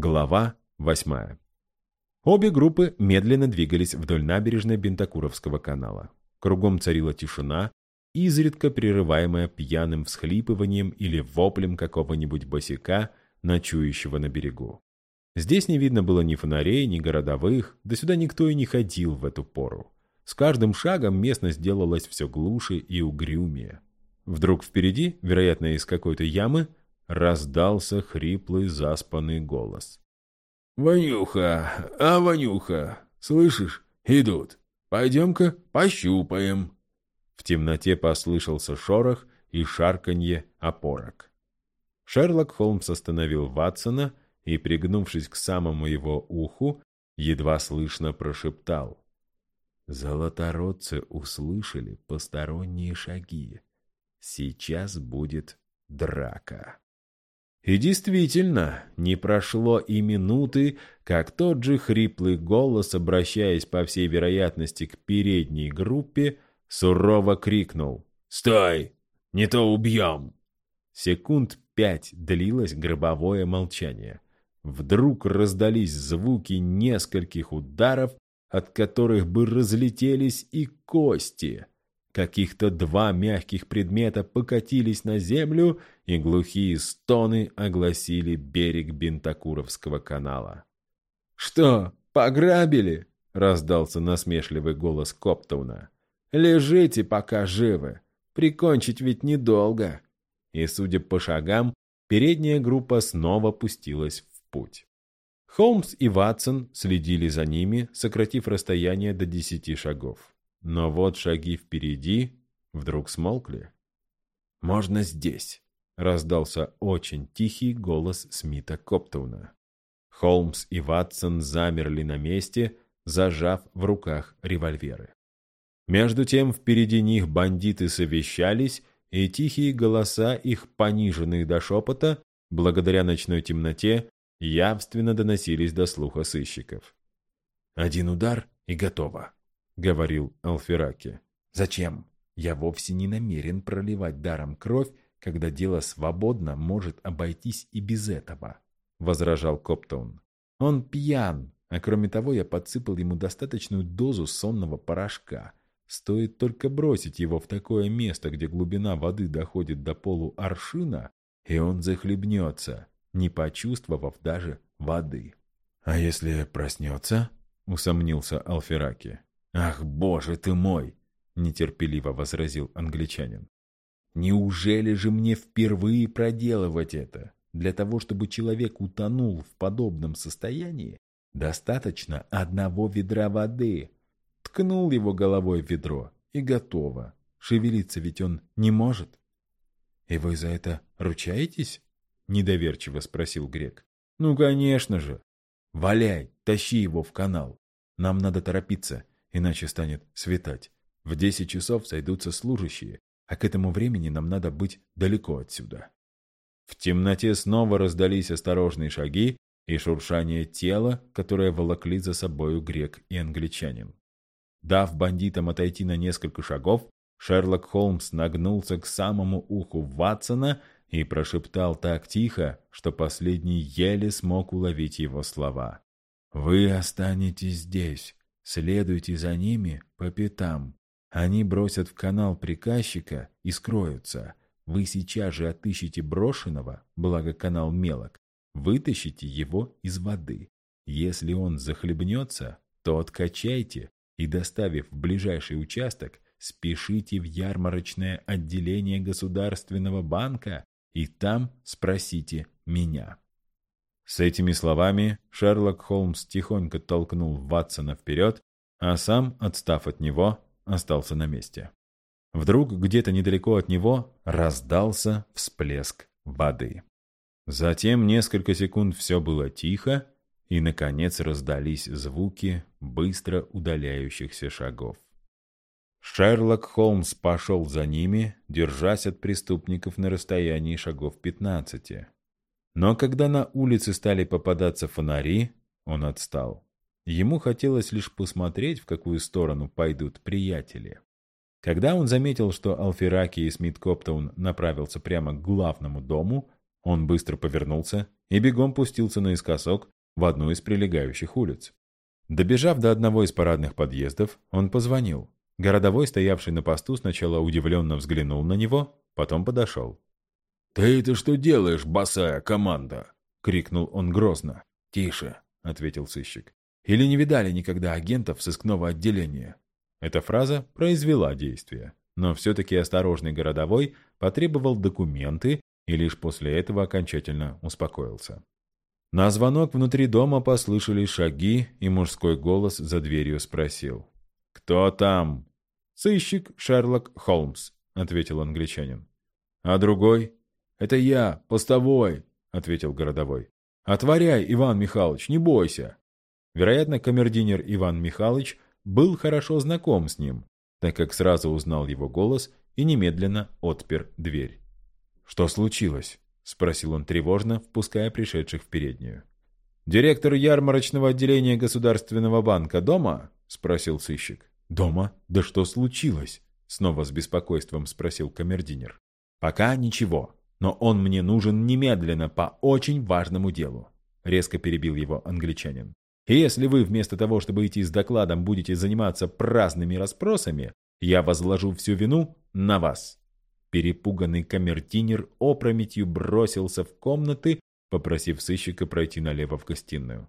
Глава восьмая. Обе группы медленно двигались вдоль набережной Бентакуровского канала. Кругом царила тишина, изредка прерываемая пьяным всхлипыванием или воплем какого-нибудь босика, ночующего на берегу. Здесь не видно было ни фонарей, ни городовых, да сюда никто и не ходил в эту пору. С каждым шагом местность делалась все глуше и угрюмее. Вдруг впереди, вероятно, из какой-то ямы, раздался хриплый заспанный голос. «Ванюха, а, Ванюха, слышишь, идут. Пойдем-ка пощупаем». В темноте послышался шорох и шарканье опорок. Шерлок Холмс остановил Ватсона и, пригнувшись к самому его уху, едва слышно прошептал. Золотородцы услышали посторонние шаги. Сейчас будет драка. И действительно, не прошло и минуты, как тот же хриплый голос, обращаясь по всей вероятности к передней группе, сурово крикнул «Стой! Не то убьем!» Секунд пять длилось гробовое молчание. Вдруг раздались звуки нескольких ударов, от которых бы разлетелись и кости — Каких-то два мягких предмета покатились на землю, и глухие стоны огласили берег Бентакуровского канала. «Что, пограбили?» — раздался насмешливый голос Коптауна. «Лежите, пока живы. Прикончить ведь недолго». И, судя по шагам, передняя группа снова пустилась в путь. Холмс и Ватсон следили за ними, сократив расстояние до десяти шагов. Но вот шаги впереди вдруг смолкли. «Можно здесь», — раздался очень тихий голос Смита Коптауна. Холмс и Ватсон замерли на месте, зажав в руках револьверы. Между тем впереди них бандиты совещались, и тихие голоса их, пониженные до шепота, благодаря ночной темноте, явственно доносились до слуха сыщиков. «Один удар и готово», говорил Алфераки. «Зачем? Я вовсе не намерен проливать даром кровь, когда дело свободно может обойтись и без этого», — возражал Коптон. «Он пьян, а кроме того я подсыпал ему достаточную дозу сонного порошка. Стоит только бросить его в такое место, где глубина воды доходит до полу аршина, и он захлебнется, не почувствовав даже воды». «А если проснется?» — усомнился Алфераки. «Ах, боже ты мой!» — нетерпеливо возразил англичанин. «Неужели же мне впервые проделывать это? Для того, чтобы человек утонул в подобном состоянии, достаточно одного ведра воды. Ткнул его головой в ведро, и готово. Шевелиться ведь он не может». «И вы за это ручаетесь?» — недоверчиво спросил грек. «Ну, конечно же. Валяй, тащи его в канал. Нам надо торопиться иначе станет светать. В десять часов сойдутся служащие, а к этому времени нам надо быть далеко отсюда. В темноте снова раздались осторожные шаги и шуршание тела, которое волокли за собою грек и англичанин. Дав бандитам отойти на несколько шагов, Шерлок Холмс нагнулся к самому уху Ватсона и прошептал так тихо, что последний еле смог уловить его слова. «Вы останетесь здесь. Следуйте за ними по пятам. Они бросят в канал приказчика и скроются. Вы сейчас же отыщите брошенного, благо канал мелок, вытащите его из воды. Если он захлебнется, то откачайте и, доставив в ближайший участок, спешите в ярмарочное отделение Государственного банка и там спросите меня. С этими словами Шерлок Холмс тихонько толкнул Ватсона вперед, а сам, отстав от него, остался на месте. Вдруг где-то недалеко от него раздался всплеск воды. Затем несколько секунд все было тихо, и, наконец, раздались звуки быстро удаляющихся шагов. Шерлок Холмс пошел за ними, держась от преступников на расстоянии шагов пятнадцати. Но когда на улице стали попадаться фонари, он отстал. Ему хотелось лишь посмотреть, в какую сторону пойдут приятели. Когда он заметил, что Алфераки и Смит Коптаун направился прямо к главному дому, Он быстро повернулся и бегом пустился наискосок в одну из прилегающих улиц. Добежав до одного из парадных подъездов, он позвонил. Городовой, стоявший на посту, сначала удивленно взглянул на него, потом подошел. «Ты это что делаешь, босая команда?» — крикнул он грозно. «Тише», — ответил сыщик. «Или не видали никогда агентов сыскного отделения?» Эта фраза произвела действие, но все-таки осторожный городовой потребовал документы и лишь после этого окончательно успокоился. На звонок внутри дома послышались шаги, и мужской голос за дверью спросил. «Кто там?» «Сыщик Шерлок Холмс», — ответил англичанин. «А другой?» «Это я, постовой», — ответил городовой. «Отворяй, Иван Михайлович, не бойся». Вероятно, камердинер Иван Михайлович был хорошо знаком с ним, так как сразу узнал его голос и немедленно отпер дверь. «Что случилось?» — спросил он тревожно, впуская пришедших в переднюю. «Директор ярмарочного отделения Государственного банка дома?» — спросил сыщик. «Дома? Да что случилось?» — снова с беспокойством спросил камердинер. «Пока ничего, но он мне нужен немедленно по очень важному делу», — резко перебил его англичанин. «И если вы вместо того, чтобы идти с докладом, будете заниматься праздными расспросами, я возложу всю вину на вас». Перепуганный камертинер опрометью бросился в комнаты, попросив сыщика пройти налево в гостиную.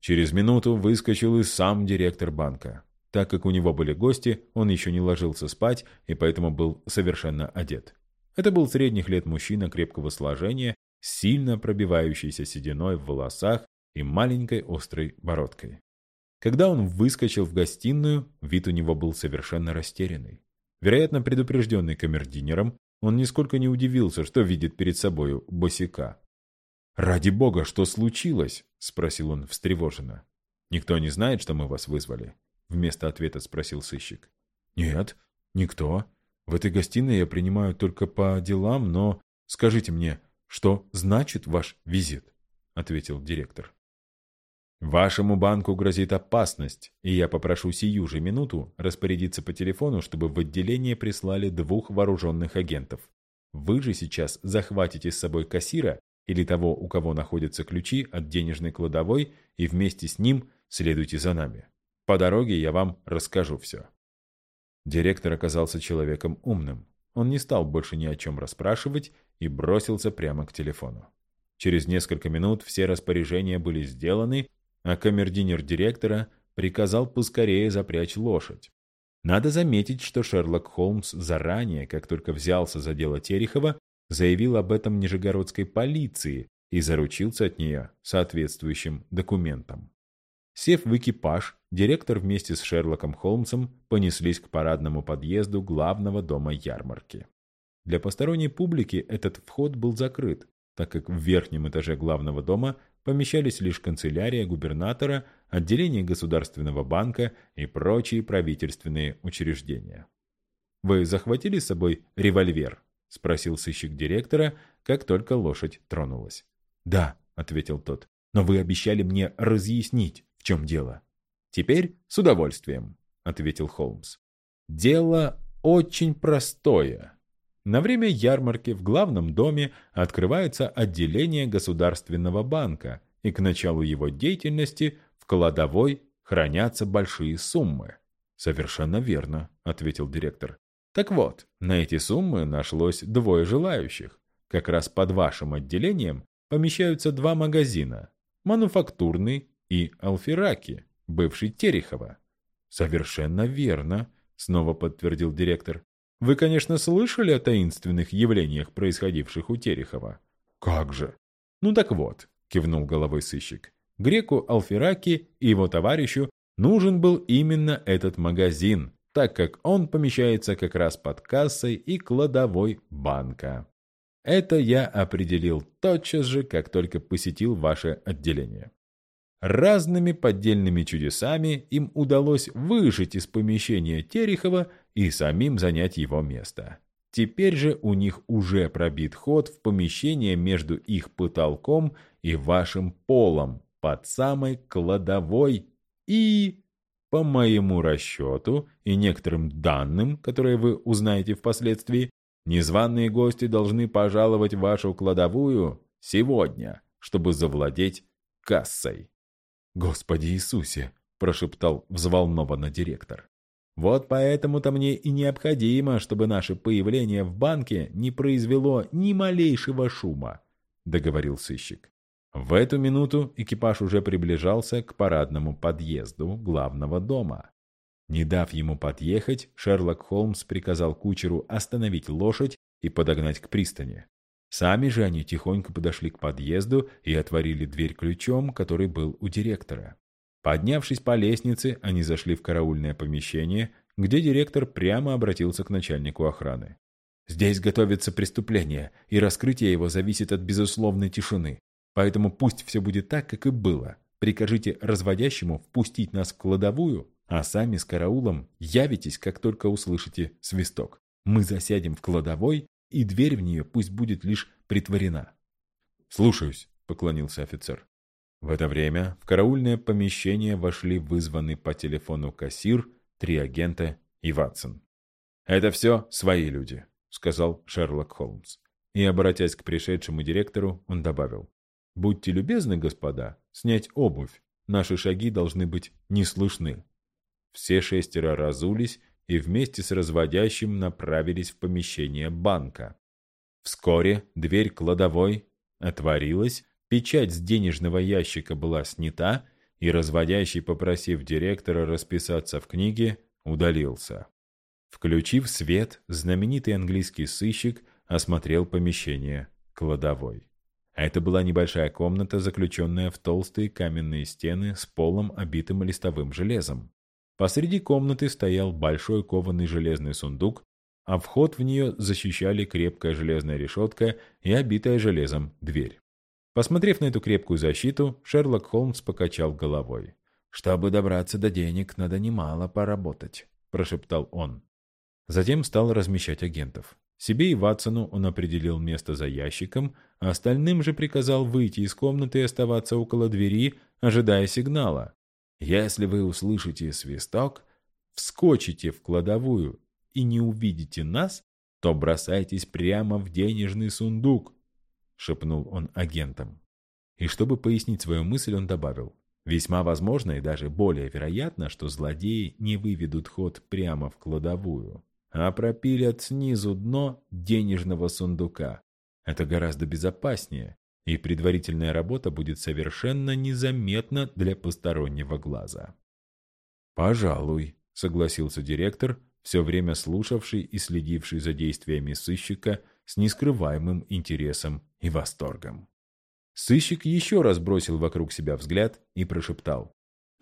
Через минуту выскочил и сам директор банка. Так как у него были гости, он еще не ложился спать и поэтому был совершенно одет. Это был средних лет мужчина крепкого сложения, сильно пробивающийся сединой в волосах и маленькой острой бородкой. Когда он выскочил в гостиную, вид у него был совершенно растерянный. Вероятно, предупрежденный камердинером, он нисколько не удивился, что видит перед собою босика. «Ради бога, что случилось?» — спросил он встревоженно. «Никто не знает, что мы вас вызвали?» — вместо ответа спросил сыщик. «Нет, никто», в этой гостиной я принимаю только по делам, но скажите мне, что значит ваш визит?» — ответил директор. «Вашему банку грозит опасность, и я попрошу сию же минуту распорядиться по телефону, чтобы в отделение прислали двух вооруженных агентов. Вы же сейчас захватите с собой кассира или того, у кого находятся ключи от денежной кладовой, и вместе с ним следуйте за нами. По дороге я вам расскажу все». Директор оказался человеком умным. Он не стал больше ни о чем расспрашивать и бросился прямо к телефону. Через несколько минут все распоряжения были сделаны, а камердинер директора приказал поскорее запрячь лошадь. Надо заметить, что Шерлок Холмс заранее, как только взялся за дело Терехова, заявил об этом нижегородской полиции и заручился от нее соответствующим документом. Сев в экипаж, директор вместе с Шерлоком Холмсом понеслись к парадному подъезду главного дома ярмарки. Для посторонней публики этот вход был закрыт, так как в верхнем этаже главного дома помещались лишь канцелярия губернатора, отделение Государственного банка и прочие правительственные учреждения. «Вы захватили с собой револьвер?» — спросил сыщик директора, как только лошадь тронулась. «Да», — ответил тот, — «но вы обещали мне разъяснить, чем дело?» «Теперь с удовольствием», — ответил Холмс. «Дело очень простое. На время ярмарки в главном доме открывается отделение Государственного банка, и к началу его деятельности в кладовой хранятся большие суммы». «Совершенно верно», — ответил директор. «Так вот, на эти суммы нашлось двое желающих. Как раз под вашим отделением помещаются два магазина – мануфактурный и Алфераки, бывший Терехова. «Совершенно верно», — снова подтвердил директор. «Вы, конечно, слышали о таинственных явлениях, происходивших у Терехова?» «Как же!» «Ну так вот», — кивнул головой сыщик. «Греку Алфераки и его товарищу нужен был именно этот магазин, так как он помещается как раз под кассой и кладовой банка. Это я определил тотчас же, как только посетил ваше отделение. Разными поддельными чудесами им удалось выжить из помещения Терехова и самим занять его место. Теперь же у них уже пробит ход в помещение между их потолком и вашим полом под самой кладовой и, по моему расчету и некоторым данным, которые вы узнаете впоследствии, Незваные гости должны пожаловать вашу кладовую сегодня, чтобы завладеть кассой». «Господи Иисусе!» – прошептал взволнованно директор. «Вот поэтому-то мне и необходимо, чтобы наше появление в банке не произвело ни малейшего шума», – договорил сыщик. В эту минуту экипаж уже приближался к парадному подъезду главного дома. Не дав ему подъехать, Шерлок Холмс приказал кучеру остановить лошадь и подогнать к пристани. Сами же они тихонько подошли к подъезду и отворили дверь ключом, который был у директора. Поднявшись по лестнице, они зашли в караульное помещение, где директор прямо обратился к начальнику охраны. «Здесь готовится преступление, и раскрытие его зависит от безусловной тишины. Поэтому пусть все будет так, как и было. Прикажите разводящему впустить нас в кладовую, а сами с караулом явитесь, как только услышите свисток. Мы засядем в кладовой, и дверь в нее пусть будет лишь притворена». «Слушаюсь», — поклонился офицер. В это время в караульное помещение вошли вызванный по телефону кассир, три агента и Ватсон. «Это все свои люди», — сказал Шерлок Холмс. И, обратясь к пришедшему директору, он добавил. «Будьте любезны, господа, снять обувь. Наши шаги должны быть не слышны». Все шестеро разулись и вместе с разводящим направились в помещение банка. Вскоре дверь кладовой отворилась, Печать с денежного ящика была снята, и разводящий, попросив директора расписаться в книге, удалился. Включив свет, знаменитый английский сыщик осмотрел помещение кладовой. Это была небольшая комната, заключенная в толстые каменные стены с полом, обитым листовым железом. Посреди комнаты стоял большой кованый железный сундук, а вход в нее защищали крепкая железная решетка и обитая железом дверь. Посмотрев на эту крепкую защиту, Шерлок Холмс покачал головой. «Чтобы добраться до денег, надо немало поработать», – прошептал он. Затем стал размещать агентов. Себе и Ватсону он определил место за ящиком, а остальным же приказал выйти из комнаты и оставаться около двери, ожидая сигнала. «Если вы услышите свисток, вскочите в кладовую и не увидите нас, то бросайтесь прямо в денежный сундук. — шепнул он агентам. И чтобы пояснить свою мысль, он добавил. Весьма возможно и даже более вероятно, что злодеи не выведут ход прямо в кладовую, а пропилят снизу дно денежного сундука. Это гораздо безопаснее, и предварительная работа будет совершенно незаметна для постороннего глаза. «Пожалуй», — согласился директор, все время слушавший и следивший за действиями сыщика с нескрываемым интересом и восторгом. Сыщик еще раз бросил вокруг себя взгляд и прошептал.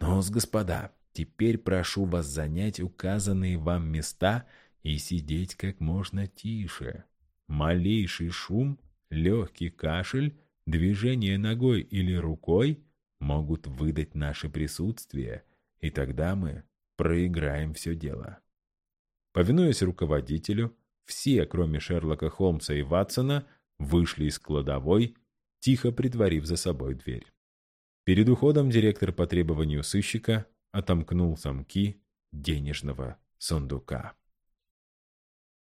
ну господа, теперь прошу вас занять указанные вам места и сидеть как можно тише. Малейший шум, легкий кашель, движение ногой или рукой могут выдать наше присутствие, и тогда мы проиграем все дело». Повинуясь руководителю, все, кроме Шерлока Холмса и Ватсона, вышли из кладовой, тихо притворив за собой дверь. Перед уходом директор по требованию сыщика отомкнул замки денежного сундука.